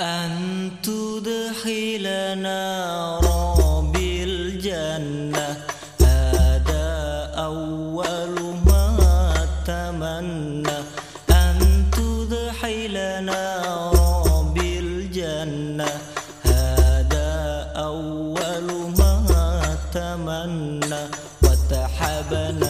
أن تدخلنا رب الجنة هذا أول ما تمنى أن تدخلنا رب الجنة هذا أول ما تمنى وتحبنا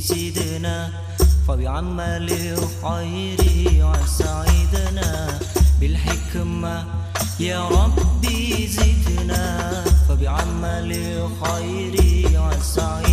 سيدنا فبعمل خير وسعيدنا بالحكمة يا ربي زدنا فبعمل خير وسعيدنا